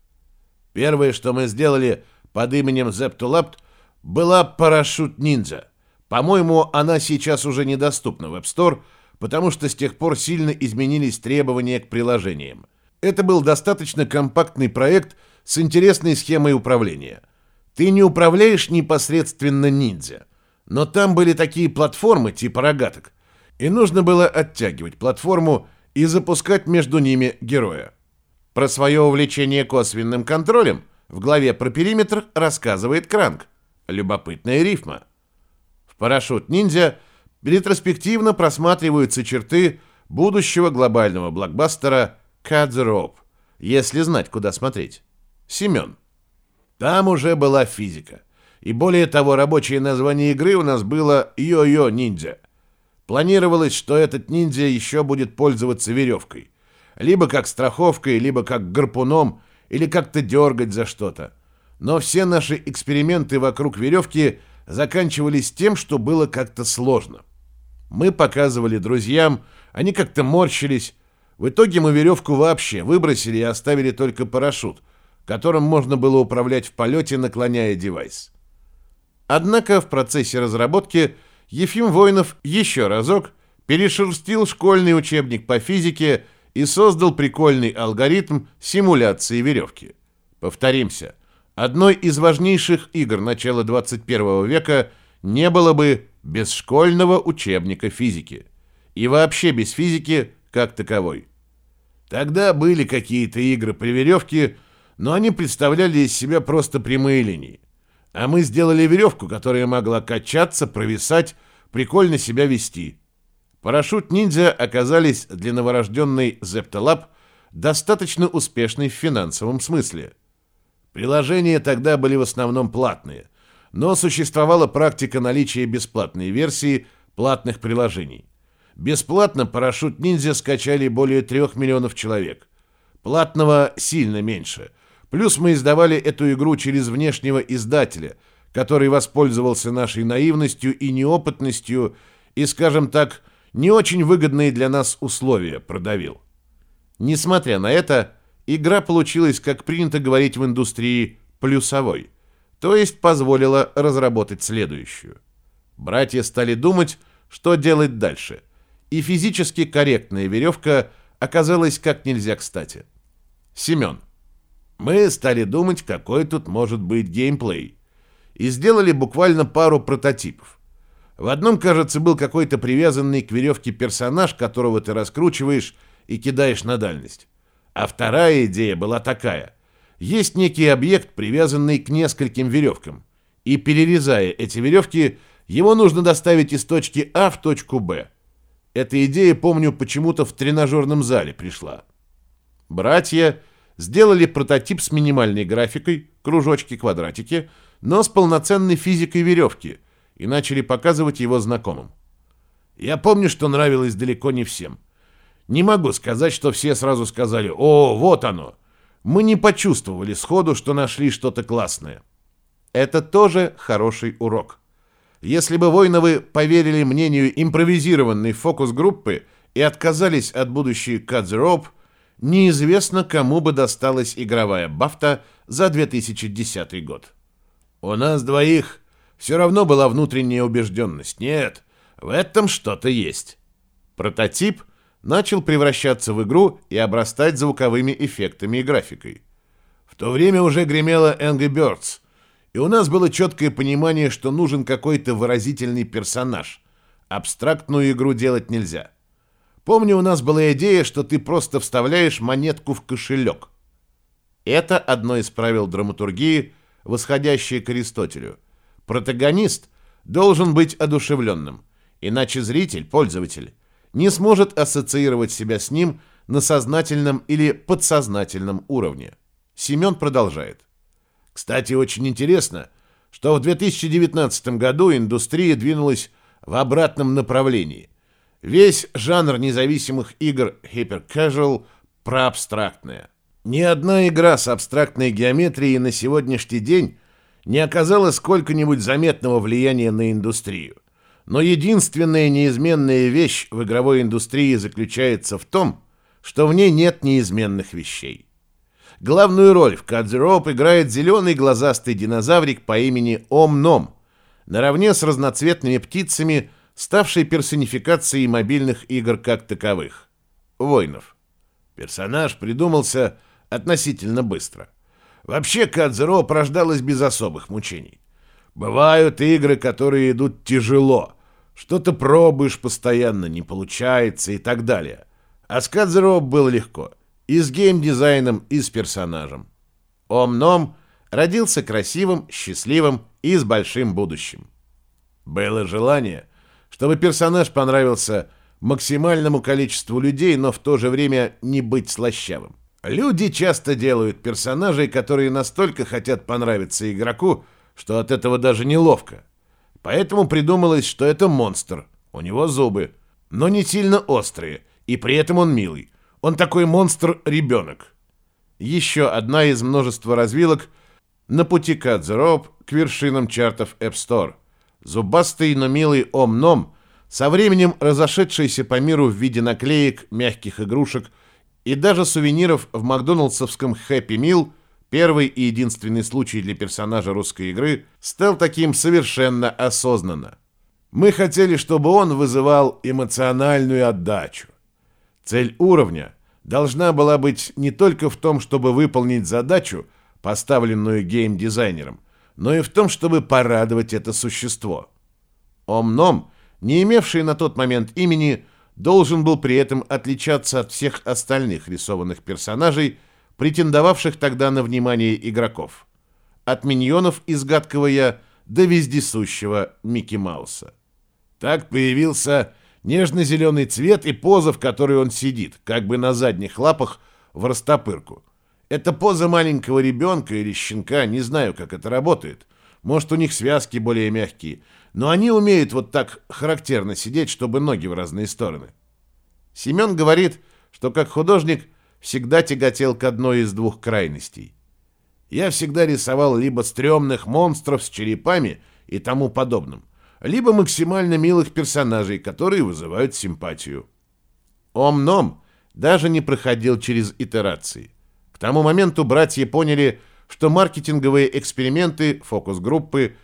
Speaker 1: Первое, что мы сделали под именем Zeptulapt, была «Парашют ниндзя». По-моему, она сейчас уже недоступна в App Store, потому что с тех пор сильно изменились требования к приложениям. Это был достаточно компактный проект с интересной схемой управления. Ты не управляешь непосредственно ниндзя, но там были такие платформы типа рогаток, и нужно было оттягивать платформу и запускать между ними героя. Про свое увлечение косвенным контролем в главе про периметр рассказывает Кранк. Любопытная рифма. «Парашют-ниндзя» ретроспективно просматриваются черты будущего глобального блокбастера «Cut the Rope», если знать, куда смотреть. Семен. Там уже была физика. И более того, рабочее название игры у нас было «Йо-Йо Ниндзя». Планировалось, что этот ниндзя еще будет пользоваться веревкой. Либо как страховкой, либо как гарпуном, или как-то дергать за что-то. Но все наши эксперименты вокруг веревки – заканчивались тем, что было как-то сложно. Мы показывали друзьям, они как-то морщились. В итоге мы веревку вообще выбросили и оставили только парашют, которым можно было управлять в полете, наклоняя девайс. Однако в процессе разработки Ефим Воинов еще разок перешерстил школьный учебник по физике и создал прикольный алгоритм симуляции веревки. Повторимся, Одной из важнейших игр начала 21 века не было бы без школьного учебника физики. И вообще без физики как таковой. Тогда были какие-то игры при веревке, но они представляли из себя просто прямые линии. А мы сделали веревку, которая могла качаться, провисать, прикольно себя вести. Парашют-ниндзя оказались для новорожденной Zeptolab достаточно успешной в финансовом смысле. Приложения тогда были в основном платные, но существовала практика наличия бесплатной версии платных приложений. Бесплатно парашют-ниндзя скачали более трех миллионов человек. Платного сильно меньше. Плюс мы издавали эту игру через внешнего издателя, который воспользовался нашей наивностью и неопытностью и, скажем так, не очень выгодные для нас условия продавил. Несмотря на это, игра получилась, как принято говорить в индустрии, плюсовой, то есть позволила разработать следующую. Братья стали думать, что делать дальше, и физически корректная веревка оказалась как нельзя кстати. Семен. Мы стали думать, какой тут может быть геймплей, и сделали буквально пару прототипов. В одном, кажется, был какой-то привязанный к веревке персонаж, которого ты раскручиваешь и кидаешь на дальность. А вторая идея была такая. Есть некий объект, привязанный к нескольким веревкам. И перерезая эти веревки, его нужно доставить из точки А в точку Б. Эта идея, помню, почему-то в тренажерном зале пришла. Братья сделали прототип с минимальной графикой, кружочки, квадратики, но с полноценной физикой веревки – и начали показывать его знакомым. Я помню, что нравилось далеко не всем. Не могу сказать, что все сразу сказали «О, вот оно!». Мы не почувствовали сходу, что нашли что-то классное. Это тоже хороший урок. Если бы Войновы поверили мнению импровизированной фокус-группы и отказались от будущей Rope, неизвестно, кому бы досталась игровая бафта за 2010 год. У нас двоих все равно была внутренняя убежденность. Нет, в этом что-то есть. Прототип начал превращаться в игру и обрастать звуковыми эффектами и графикой. В то время уже гремела Angry Birds, и у нас было четкое понимание, что нужен какой-то выразительный персонаж. Абстрактную игру делать нельзя. Помню, у нас была идея, что ты просто вставляешь монетку в кошелек. Это одно из правил драматургии, восходящее к Аристотелю – Протагонист должен быть одушевленным, иначе зритель, пользователь, не сможет ассоциировать себя с ним на сознательном или подсознательном уровне. Семен продолжает. Кстати, очень интересно, что в 2019 году индустрия двинулась в обратном направлении. Весь жанр независимых игр Hyper Casual про абстрактное. Ни одна игра с абстрактной геометрией на сегодняшний день не оказало сколько-нибудь заметного влияния на индустрию. Но единственная неизменная вещь в игровой индустрии заключается в том, что в ней нет неизменных вещей. Главную роль в Cut играет зеленый глазастый динозаврик по имени Ом-Ном, наравне с разноцветными птицами, ставший персонификацией мобильных игр как таковых. Воинов. Персонаж придумался относительно быстро – Вообще Кадзеро порождалась без особых мучений. Бывают игры, которые идут тяжело. Что-то пробуешь постоянно, не получается и так далее. А с Кадзеро было легко. И с геймдизайном, и с персонажем. Ом-Ном родился красивым, счастливым и с большим будущим. Было желание, чтобы персонаж понравился максимальному количеству людей, но в то же время не быть слащавым. Люди часто делают персонажей, которые настолько хотят понравиться игроку, что от этого даже неловко. Поэтому придумалось, что это монстр. У него зубы, но не сильно острые, и при этом он милый. Он такой монстр-ребенок. Еще одна из множества развилок на пути Rope к вершинам чартов App Store. Зубастый, но милый Ом-Ном, со временем разошедшийся по миру в виде наклеек, мягких игрушек, и даже сувениров в макдоналдсовском Happy Meal, первый и единственный случай для персонажа русской игры, стал таким совершенно осознанно. Мы хотели, чтобы он вызывал эмоциональную отдачу. Цель уровня должна была быть не только в том, чтобы выполнить задачу, поставленную геймдизайнером, но и в том, чтобы порадовать это существо. Омном, не имевший на тот момент имени, должен был при этом отличаться от всех остальных рисованных персонажей, претендовавших тогда на внимание игроков. От миньонов из гадкого я до вездесущего Микки Мауса. Так появился нежно-зеленый цвет и поза, в которой он сидит, как бы на задних лапах в растопырку. Это поза маленького ребенка или щенка, не знаю, как это работает. Может, у них связки более мягкие, но они умеют вот так характерно сидеть, чтобы ноги в разные стороны. Семен говорит, что как художник всегда тяготел к одной из двух крайностей. Я всегда рисовал либо стрёмных монстров с черепами и тому подобным, либо максимально милых персонажей, которые вызывают симпатию. Ом-Ном даже не проходил через итерации. К тому моменту братья поняли, что маркетинговые эксперименты, фокус-группы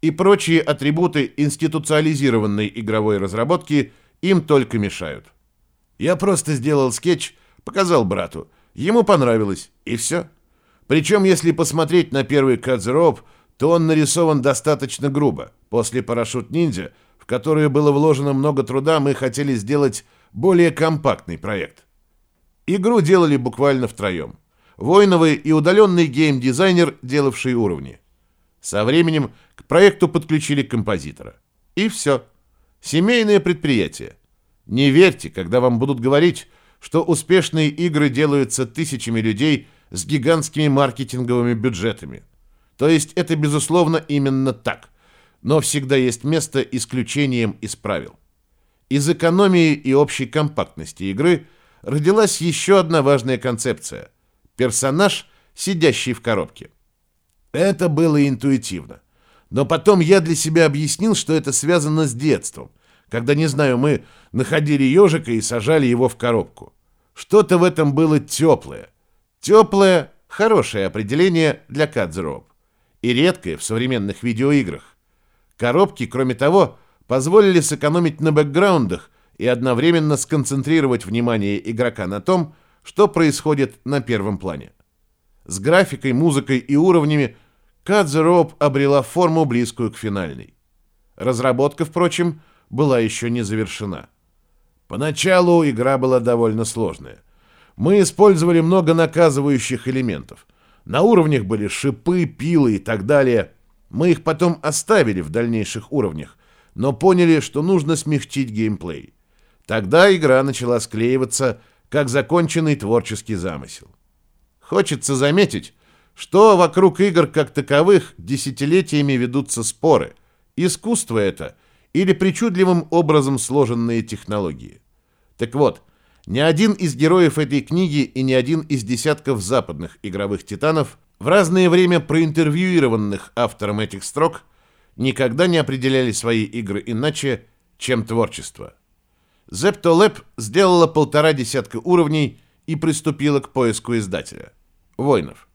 Speaker 1: и прочие атрибуты институциализированной игровой разработки им только мешают. Я просто сделал скетч, показал брату. Ему понравилось, и все. Причем, если посмотреть на первый Кадзероп, то он нарисован достаточно грубо. После «Парашют-ниндзя», в которое было вложено много труда, мы хотели сделать более компактный проект. Игру делали буквально втроем. Воиновый и удаленный геймдизайнер, делавший уровни. Со временем к проекту подключили композитора. И все. Семейное предприятие. Не верьте, когда вам будут говорить, что успешные игры делаются тысячами людей с гигантскими маркетинговыми бюджетами. То есть это, безусловно, именно так но всегда есть место исключением из правил. Из экономии и общей компактности игры родилась еще одна важная концепция – персонаж, сидящий в коробке. Это было интуитивно. Но потом я для себя объяснил, что это связано с детством, когда, не знаю, мы находили ежика и сажали его в коробку. Что-то в этом было теплое. Теплое – хорошее определение для Кадзероп. И редкое в современных видеоиграх. Коробки, кроме того, позволили сэкономить на бэкграундах и одновременно сконцентрировать внимание игрока на том, что происходит на первом плане. С графикой, музыкой и уровнями Rope обрела форму, близкую к финальной. Разработка, впрочем, была еще не завершена. Поначалу игра была довольно сложная. Мы использовали много наказывающих элементов. На уровнях были шипы, пилы и так далее – мы их потом оставили в дальнейших уровнях, но поняли, что нужно смягчить геймплей. Тогда игра начала склеиваться, как законченный творческий замысел. Хочется заметить, что вокруг игр как таковых десятилетиями ведутся споры. Искусство это или причудливым образом сложенные технологии. Так вот, ни один из героев этой книги и ни один из десятков западных игровых титанов в разное время проинтервьюированных автором этих строк никогда не определяли свои игры иначе, чем творчество. Zeptolab сделала полтора десятка уровней и приступила к поиску издателя. Войнов.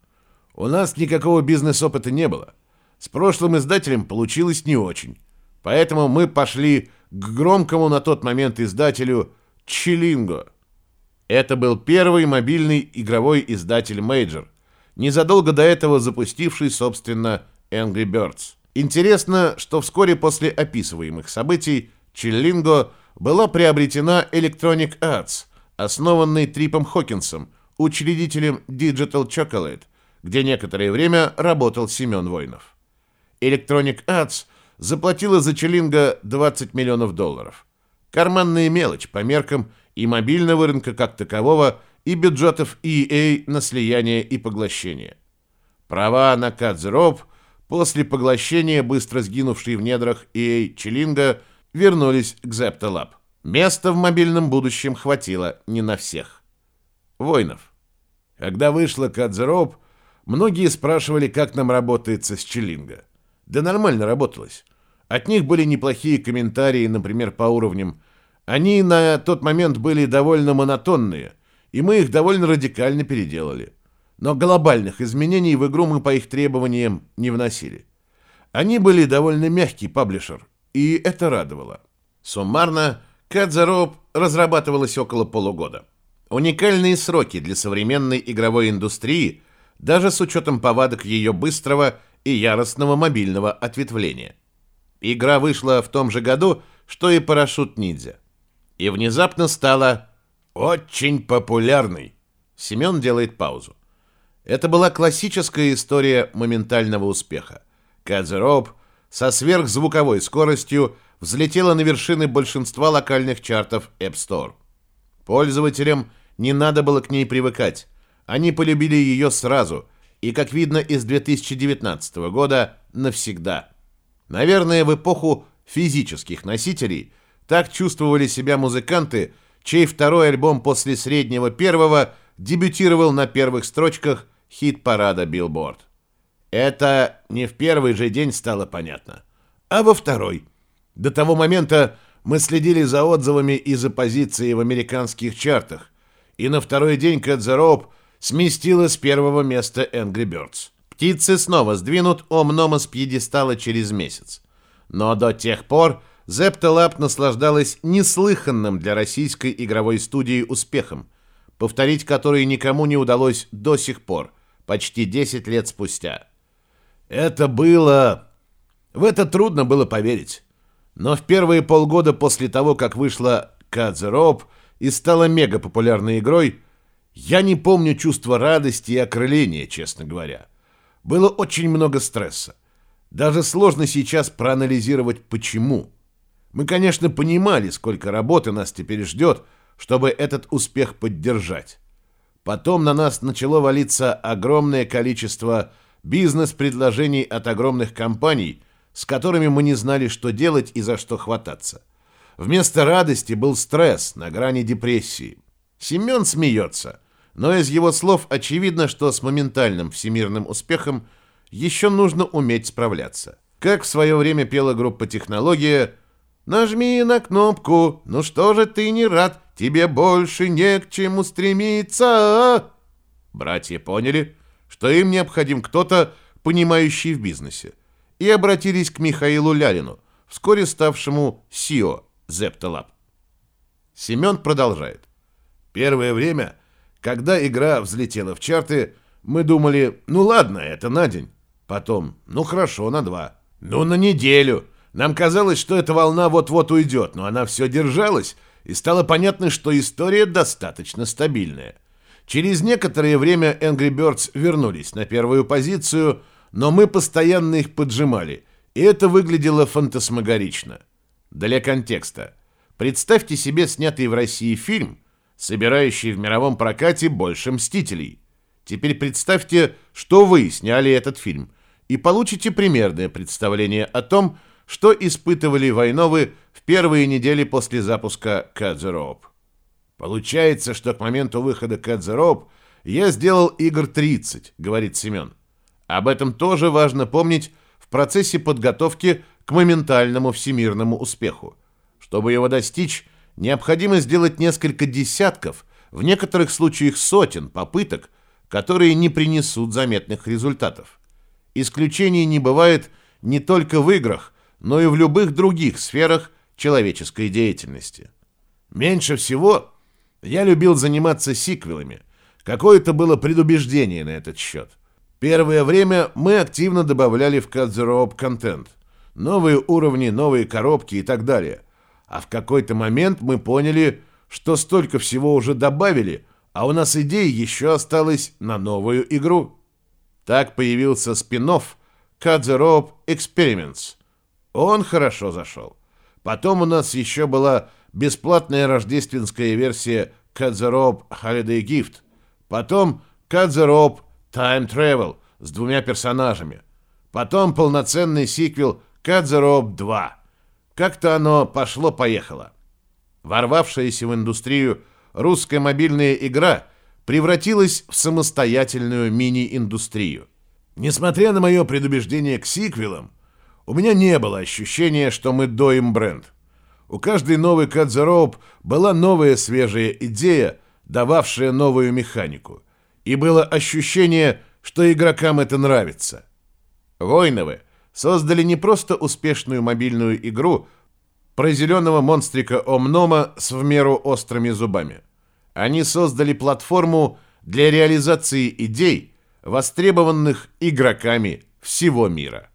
Speaker 1: У нас никакого бизнес-опыта не было. С прошлым издателем получилось не очень. Поэтому мы пошли к громкому на тот момент издателю Чилинго. Это был первый мобильный игровой издатель Major – незадолго до этого запустивший, собственно, Angry Birds. Интересно, что вскоре после описываемых событий Чиллинго была приобретена Electronic Arts, основанной Трипом Хокинсом, учредителем Digital Chocolate, где некоторое время работал Семен Войнов. Electronic Arts заплатила за Челинго 20 миллионов долларов. Карманная мелочь по меркам и мобильного рынка как такового, и бюджетов EA на слияние и поглощение. Права на Кадзероб после поглощения, быстро сгинувшие в недрах EA Челинга, вернулись к Zeptolab. Места в мобильном будущем хватило не на всех. Войнов. Когда вышла Кадзероб, многие спрашивали, как нам работается с Челинга. Да нормально работалось. От них были неплохие комментарии, например, по уровням. Они на тот момент были довольно монотонные, и мы их довольно радикально переделали. Но глобальных изменений в игру мы по их требованиям не вносили. Они были довольно мягкий паблишер, и это радовало. Суммарно, Rope разрабатывалась около полугода. Уникальные сроки для современной игровой индустрии даже с учетом повадок ее быстрого и яростного мобильного ответвления. Игра вышла в том же году, что и «Парашют ниндзя». И внезапно стала очень популярной. Семен делает паузу. Это была классическая история моментального успеха. Кадзероп со сверхзвуковой скоростью взлетела на вершины большинства локальных чартов App Store. Пользователям не надо было к ней привыкать. Они полюбили ее сразу, и, как видно из 2019 года, навсегда. Наверное, в эпоху физических носителей так чувствовали себя музыканты, чей второй альбом после среднего первого дебютировал на первых строчках хит-парада Billboard. Это не в первый же день стало понятно, а во второй. До того момента мы следили за отзывами и за позицией в американских чартах, и на второй день Cut the сместила с первого места Angry Birds. Птицы снова сдвинут Омнома с пьедестала через месяц. Но до тех пор Zepta наслаждалась неслыханным для российской игровой студии успехом, повторить который никому не удалось до сих пор, почти 10 лет спустя. Это было... В это трудно было поверить. Но в первые полгода после того, как вышла Rope и стала мега популярной игрой, я не помню чувства радости и окрыления, честно говоря. Было очень много стресса. Даже сложно сейчас проанализировать, почему. Мы, конечно, понимали, сколько работы нас теперь ждет, чтобы этот успех поддержать. Потом на нас начало валиться огромное количество бизнес-предложений от огромных компаний, с которыми мы не знали, что делать и за что хвататься. Вместо радости был стресс на грани депрессии. Семен смеется – но из его слов очевидно, что с моментальным всемирным успехом еще нужно уметь справляться. Как в свое время пела группа «Технология» «Нажми на кнопку, ну что же ты не рад, тебе больше не к чему стремиться». Братья поняли, что им необходим кто-то, понимающий в бизнесе, и обратились к Михаилу Лялину, вскоре ставшему CEO Zeptalab. Семен продолжает. Первое время – когда игра взлетела в чарты, мы думали, ну ладно, это на день. Потом, ну хорошо, на два. Ну на неделю. Нам казалось, что эта волна вот-вот уйдет, но она все держалась, и стало понятно, что история достаточно стабильная. Через некоторое время Angry Birds вернулись на первую позицию, но мы постоянно их поджимали, и это выглядело фантасмагорично. Для контекста. Представьте себе снятый в России фильм – собирающий в мировом прокате больше «Мстителей». Теперь представьте, что вы сняли этот фильм, и получите примерное представление о том, что испытывали Войновы в первые недели после запуска Rope. Получается, что к моменту выхода Rope я сделал игр 30, говорит Семен. Об этом тоже важно помнить в процессе подготовки к моментальному всемирному успеху. Чтобы его достичь, необходимо сделать несколько десятков, в некоторых случаях сотен попыток, которые не принесут заметных результатов. Исключений не бывает не только в играх, но и в любых других сферах человеческой деятельности. Меньше всего я любил заниматься сиквелами. Какое-то было предубеждение на этот счет. Первое время мы активно добавляли в Cut контент. Новые уровни, новые коробки и так далее. А в какой-то момент мы поняли, что столько всего уже добавили, а у нас идей еще осталось на новую игру. Так появился спин-офф Cut the. Он хорошо зашел. Потом у нас еще была бесплатная рождественская версия Cut the Gift. Потом Cut the Rope с двумя персонажами. Потом полноценный сиквел Cut the Rope 2. Как-то оно пошло-поехало. Ворвавшаяся в индустрию русская мобильная игра превратилась в самостоятельную мини-индустрию. Несмотря на мое предубеждение к сиквелам, у меня не было ощущения, что мы доим бренд. У каждой новой Cut the Rope была новая свежая идея, дававшая новую механику. И было ощущение, что игрокам это нравится. Войновы создали не просто успешную мобильную игру про зеленого монстрика Омнома с в меру острыми зубами. Они создали платформу для реализации идей, востребованных игроками всего мира.